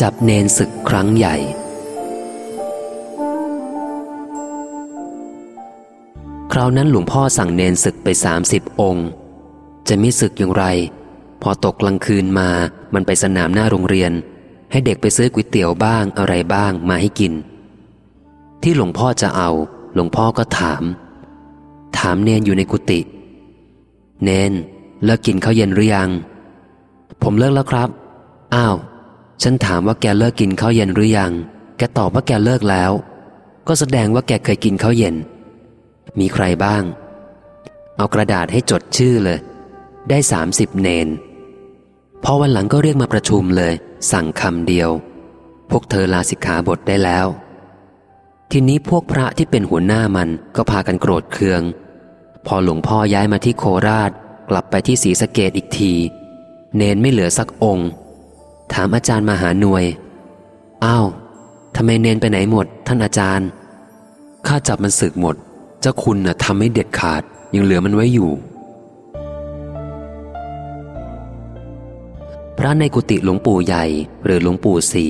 จับเนนศึกครั้งใหญ่ คราวนั้นหลวงพ่อสั่งเนนศึกไปสามสิบองค์ จะไม่ศึกอย่างไร พอตกกลางคืนมามันไปสนามหน้าโรงเรียน ให้เด็กไปซื้อก๋วยเตี๋ยวบ้างอะไรบ้างมาให้กิน ที่หลวงพ่อจะเอา หลวงพ่อก็ถาม ถามเนนอยู่ในกุฏิ เนนเลิกกินข้าวเย็นหรือยัง ผมเลิกแล้วครับ อ้าว ฉันถามว่าแกเลิกกินข้าวเย็นหรือยัง แกตอบว่าแกเลิกแล้ว ก็แสดงว่าแกเคยกินข้าวเย็น มีใครบ้าง เอากระดาษให้จดชื่อเลย ได้สามสิบเนน พอวันหลังก็เรียกมาประชุมเลย สั่งคำเดียว พวกเธอลาสิกขาบทได้แล้ว ทีนี้พวกพระที่เป็นหัวหน้ามันก็พากันโกรธเคือง พอหลวงพ่อย้ายมาที่โคราช กลับไปที่ศรีสะเกดอีกที เนนไม่เหลือสักองค์ ถามอาจารย์มหาหน่วย อ้าวทำไมเนนไปไหนหมด ท่านอาจารย์ ข้าจับมันศึกหมด เจ้าคุณน่ะทำให้เด็ดขาด ยังเหลือมันไว้อยู่ พระในกุฏิหลวงปู่ใหญ่ หรือหลวงปู่ศรี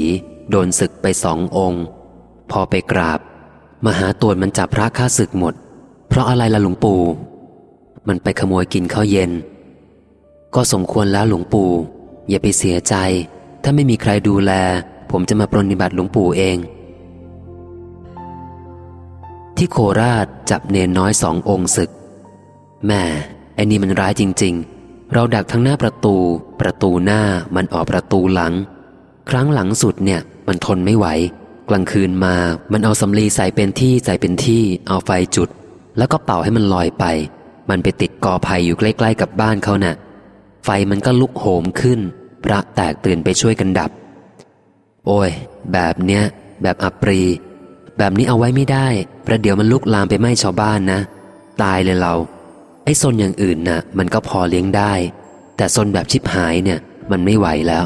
โดนศึกไปสององค์ พอไปกราบ มหาตวนมันจับพระข้าศึกหมด ราะอะไรล่ะหลวงปู่ มันไปขโมยกินข้าวเย็น ก็สมควรแล้วหลวงปู่ อย่าไปเสียใจ ถ้าไม่มีใครดูแล ผมจะมาปรนนิบัติหลวงปู่เอง ที่โคราชจับเนนน้อยสององค์ศึกแม่ไอ้นี่มันร้ายจริง ๆ เราดักทั้งหน้าประตู ประตูหน้ามันออกประตูหลัง ครั้งหลังสุดเนี่ยมันทนไม่ไหว กลางคืนมามันเอาสำลีใส่เป็นที่ใส่เป็นที่ เอาไฟจุด แล้วก็เป่าให้มันลอยไป มันไปติดกอไผ่อยู่ใกล้ ๆ กับบ้านเขานะ่ะ ไฟมันก็ลุกโหมขึ้น พระแตกตื่นไปช่วยกันดับ โอ้ย แบบเนี้ย แบบอัปรี แบบนี้เอาไว้ไม่ได้ ประเดี๋ยวมันลุกลามไปไหม้ชาวบ้านนะ ตายเลยเรา ไอ้ซนอย่างอื่นนะ่ะ มันก็พอเลี้ยงได้ แต่ซนแบบชิบหายเนี่ย มันไม่ไหวแล้ว